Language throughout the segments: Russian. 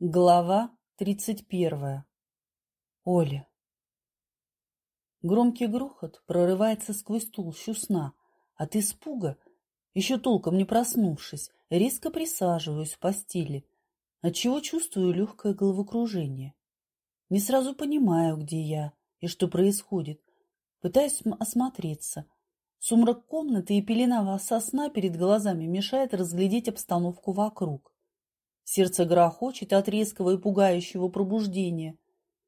Глава тридцать первая. Оля. Громкий грохот прорывается сквозь толщу сна. От испуга, еще толком не проснувшись, резко присаживаюсь в постели, отчего чувствую легкое головокружение. Не сразу понимаю, где я и что происходит. Пытаюсь осмотреться. Сумрак комнаты и пелена сосна перед глазами мешает разглядеть обстановку вокруг. Сердце грохочет от резкого и пугающего пробуждения.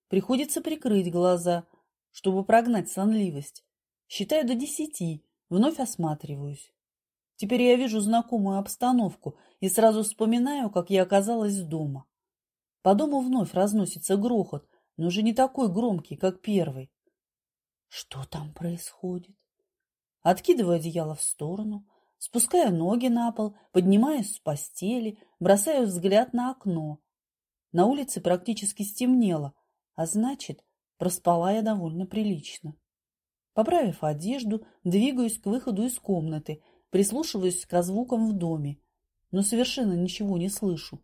Приходится прикрыть глаза, чтобы прогнать сонливость. Считаю до десяти, вновь осматриваюсь. Теперь я вижу знакомую обстановку и сразу вспоминаю, как я оказалась дома. По дому вновь разносится грохот, но уже не такой громкий, как первый. Что там происходит? Откидываю одеяло в сторону, Спускаю ноги на пол, поднимаюсь с постели, бросаю взгляд на окно. На улице практически стемнело, а значит, проспала я довольно прилично. Поправив одежду, двигаюсь к выходу из комнаты, прислушиваюсь к звукам в доме, но совершенно ничего не слышу.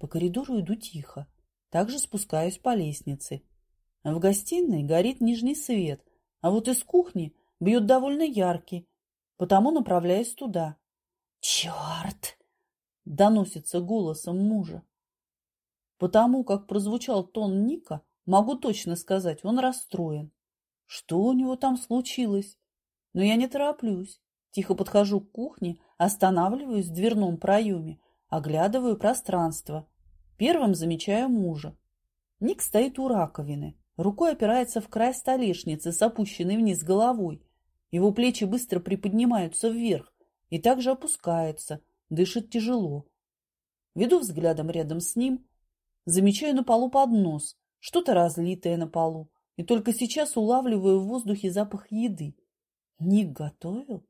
По коридору иду тихо, также спускаюсь по лестнице. В гостиной горит нижний свет, а вот из кухни бьет довольно яркий, потому направляюсь туда. «Черт!» — доносится голосом мужа. Потому как прозвучал тон Ника, могу точно сказать, он расстроен. Что у него там случилось? Но я не тороплюсь. Тихо подхожу к кухне, останавливаюсь в дверном проеме, оглядываю пространство. Первым замечаю мужа. Ник стоит у раковины, рукой опирается в край столешницы с опущенной вниз головой. Его плечи быстро приподнимаются вверх и также опускаются, дышит тяжело. Веду взглядом рядом с ним, замечаю на полу поднос, что-то разлитое на полу, и только сейчас улавливаю в воздухе запах еды. Ник готовил?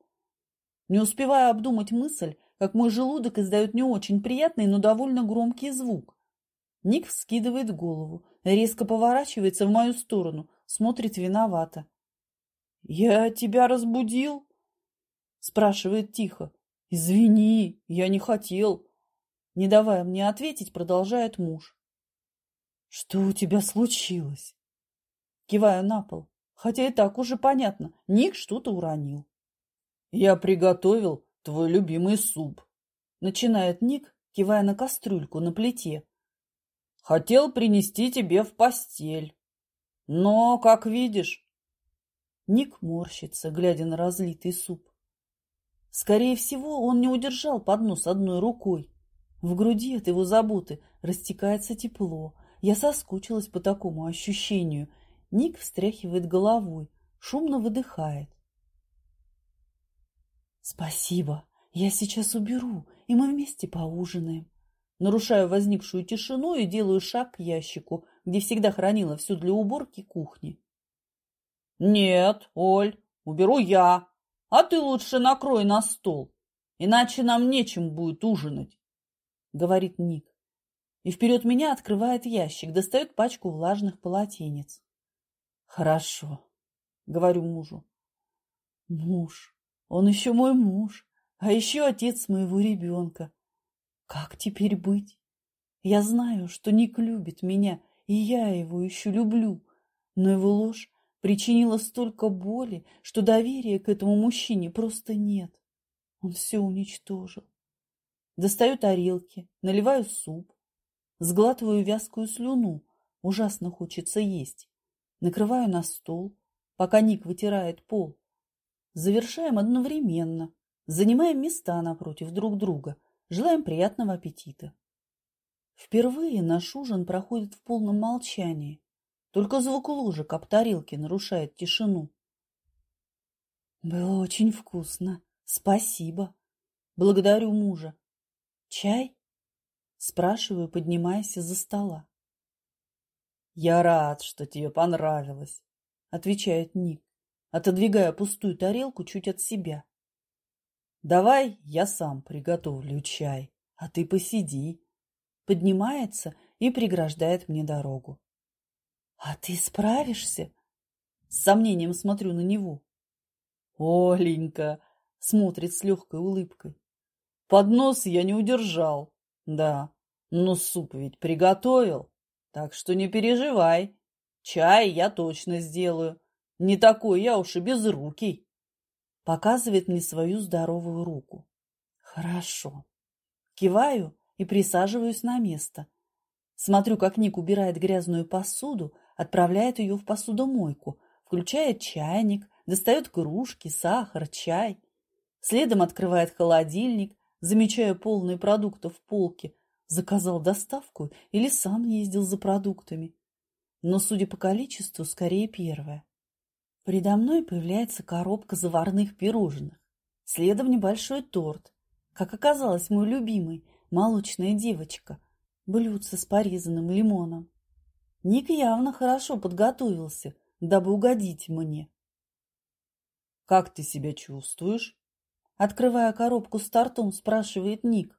Не успеваю обдумать мысль, как мой желудок издает не очень приятный, но довольно громкий звук. Ник вскидывает голову, резко поворачивается в мою сторону, смотрит виновато. «Я тебя разбудил?» Спрашивает тихо. «Извини, я не хотел». Не давая мне ответить, продолжает муж. «Что у тебя случилось?» Киваю на пол, хотя и так уже понятно, Ник что-то уронил. «Я приготовил твой любимый суп», — начинает Ник, кивая на кастрюльку на плите. «Хотел принести тебе в постель, но, как видишь, Ник морщится, глядя на разлитый суп. Скорее всего, он не удержал поднос одной рукой. В груди от его заботы растекается тепло. Я соскучилась по такому ощущению. Ник встряхивает головой, шумно выдыхает. «Спасибо, я сейчас уберу, и мы вместе поужинаем». Нарушаю возникшую тишину и делаю шаг к ящику, где всегда хранила все для уборки кухни. «Нет, Оль, уберу я, а ты лучше накрой на стол, иначе нам нечем будет ужинать», — говорит Ник. И вперед меня открывает ящик, достает пачку влажных полотенец. «Хорошо», — говорю мужу. «Муж, он еще мой муж, а еще отец моего ребенка. Как теперь быть? Я знаю, что Ник любит меня, и я его еще люблю, но его ложь причинила столько боли, что доверия к этому мужчине просто нет. Он все уничтожил. Достаю тарелки, наливаю суп, сглатываю вязкую слюну, ужасно хочется есть. Накрываю на стол, пока Ник вытирает пол. Завершаем одновременно, занимаем места напротив друг друга, желаем приятного аппетита. Впервые наш ужин проходит в полном молчании. Только звук ложек об тарелки нарушает тишину. Было очень вкусно. Спасибо. Благодарю мужа. Чай? Спрашиваю, поднимаясь из-за стола. Я рад, что тебе понравилось, отвечает Ник, отодвигая пустую тарелку чуть от себя. Давай я сам приготовлю чай, а ты посиди. Поднимается и преграждает мне дорогу. «А ты справишься?» С сомнением смотрю на него. «Оленька!» — смотрит с легкой улыбкой. «Поднос я не удержал. Да, Ну, суп ведь приготовил, так что не переживай. Чай я точно сделаю. Не такой я уж и безрукий. Показывает мне свою здоровую руку. Хорошо. Киваю и присаживаюсь на место. Смотрю, как Ник убирает грязную посуду, отправляет ее в посудомойку, включает чайник, достает кружки, сахар, чай. Следом открывает холодильник, замечая полные продуктов в полке, заказал доставку или сам ездил за продуктами. Но, судя по количеству, скорее первое. Передо мной появляется коробка заварных пирожных. Следом небольшой торт. Как оказалось, мой любимый, молочная девочка. Блюдце с порезанным лимоном. Ник явно хорошо подготовился, дабы угодить мне. «Как ты себя чувствуешь?» Открывая коробку с тортом, спрашивает Ник.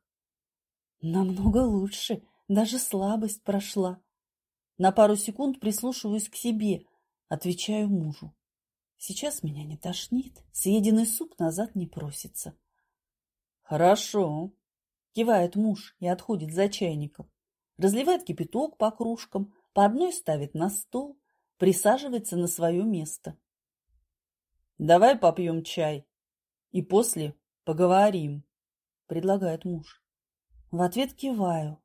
Намного лучше, даже слабость прошла. На пару секунд прислушиваюсь к себе, отвечаю мужу. Сейчас меня не тошнит, съеденный суп назад не просится. Хорошо, кивает муж и отходит за чайником. Разливает кипяток по кружкам, по одной ставит на стол, присаживается на свое место. Давай попьем чай и после поговорим, предлагает муж. В ответ киваю.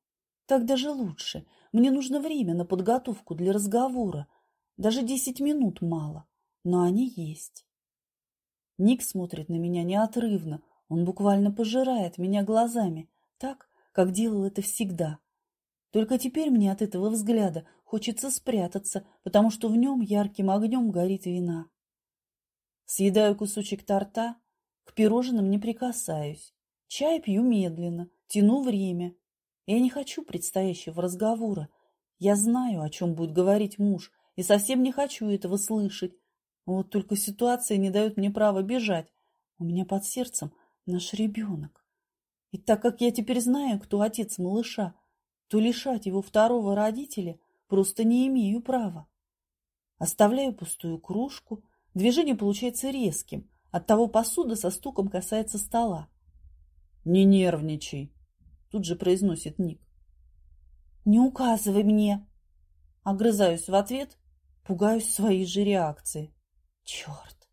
Так даже лучше. Мне нужно время на подготовку для разговора. Даже десять минут мало, но они есть. Ник смотрит на меня неотрывно. Он буквально пожирает меня глазами, так, как делал это всегда. Только теперь мне от этого взгляда хочется спрятаться, потому что в нем ярким огнем горит вина. Съедаю кусочек торта, к пирожным не прикасаюсь. Чай пью медленно, Тяну время. Я не хочу предстоящего разговора. Я знаю, о чем будет говорить муж, и совсем не хочу этого слышать. Вот только ситуация не дает мне права бежать. У меня под сердцем наш ребенок. И так как я теперь знаю, кто отец малыша, то лишать его второго родителя просто не имею права. Оставляю пустую кружку. Движение получается резким. Оттого посуда со стуком касается стола. «Не нервничай», тут же произносит Ник. «Не указывай мне!» Огрызаюсь в ответ, пугаюсь своей же реакции. «Черт!»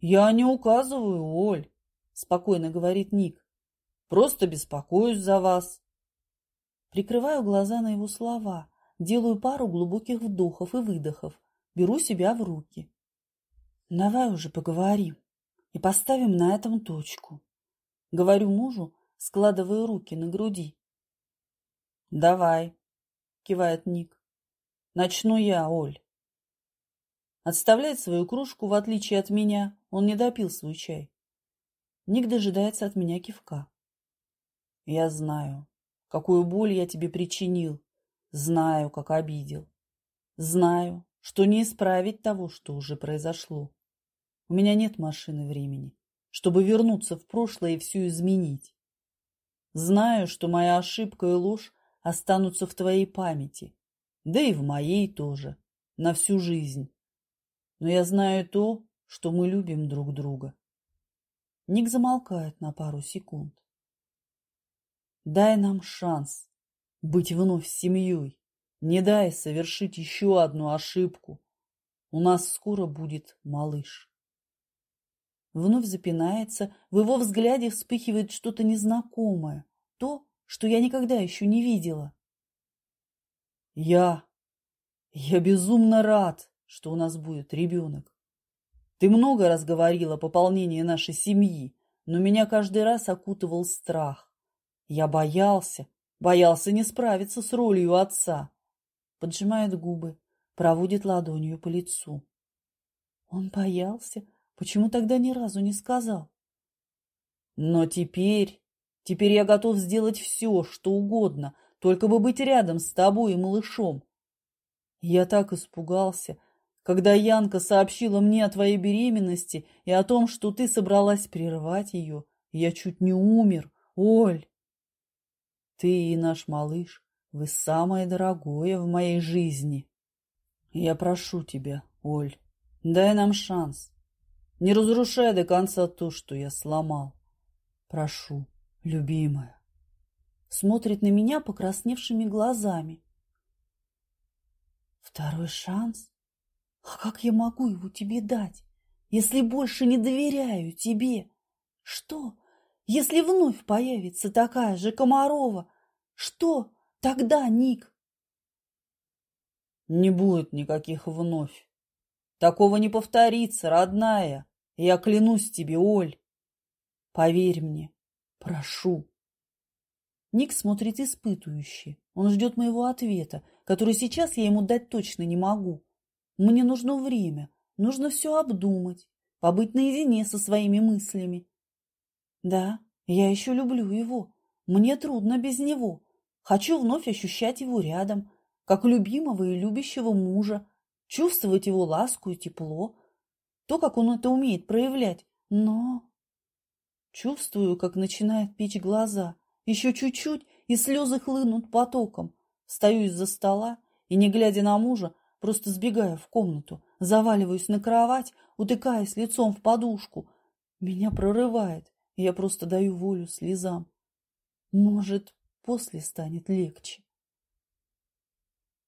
«Я не указываю, Оль!» – спокойно говорит Ник. «Просто беспокоюсь за вас!» Прикрываю глаза на его слова, делаю пару глубоких вдохов и выдохов, беру себя в руки. «Давай уже поговорим и поставим на этом точку», – говорю мужу, складывая руки на груди. «Давай», — кивает Ник. «Начну я, Оль». Отставляет свою кружку, в отличие от меня, он не допил свой чай. Ник дожидается от меня кивка. «Я знаю, какую боль я тебе причинил, знаю, как обидел, знаю, что не исправить того, что уже произошло. У меня нет машины времени, чтобы вернуться в прошлое и все изменить. Знаю, что моя ошибка и ложь останутся в твоей памяти, да и в моей тоже, на всю жизнь. Но я знаю то, что мы любим друг друга. Ник замолкает на пару секунд. Дай нам шанс быть вновь семьей. Не дай совершить еще одну ошибку. У нас скоро будет малыш. Вновь запинается, в его взгляде вспыхивает что-то незнакомое, то, что я никогда еще не видела. Я... я безумно рад, что у нас будет ребенок. Ты много раз говорила о пополнении нашей семьи, но меня каждый раз окутывал страх. Я боялся, боялся не справиться с ролью отца. Поджимает губы, проводит ладонью по лицу. Он боялся, Почему тогда ни разу не сказал? Но теперь... Теперь я готов сделать все, что угодно, только бы быть рядом с тобой и малышом. Я так испугался, когда Янка сообщила мне о твоей беременности и о том, что ты собралась прервать ее. Я чуть не умер, Оль. Ты и наш малыш, вы самое дорогое в моей жизни. Я прошу тебя, Оль, дай нам шанс. Не разрушай до конца то, что я сломал. Прошу, любимая. смотрит на меня покрасневшими глазами. Второй шанс? А как я могу его тебе дать, если больше не доверяю тебе? Что, если вновь появится такая же Комарова? Что тогда, Ник? Не будет никаких вновь. Такого не повторится, родная. Я клянусь тебе, Оль. Поверь мне, прошу. Ник смотрит испытующе. Он ждет моего ответа, который сейчас я ему дать точно не могу. Мне нужно время, нужно все обдумать, побыть наедине со своими мыслями. Да, я еще люблю его. Мне трудно без него. Хочу вновь ощущать его рядом, как любимого и любящего мужа, чувствовать его ласку и тепло, то, как он это умеет проявлять. Но чувствую, как начинает печь глаза. Еще чуть-чуть, и слезы хлынут потоком. Стою из-за стола и, не глядя на мужа, просто сбегаю в комнату, заваливаюсь на кровать, утыкаясь лицом в подушку. Меня прорывает, я просто даю волю слезам. Может, после станет легче.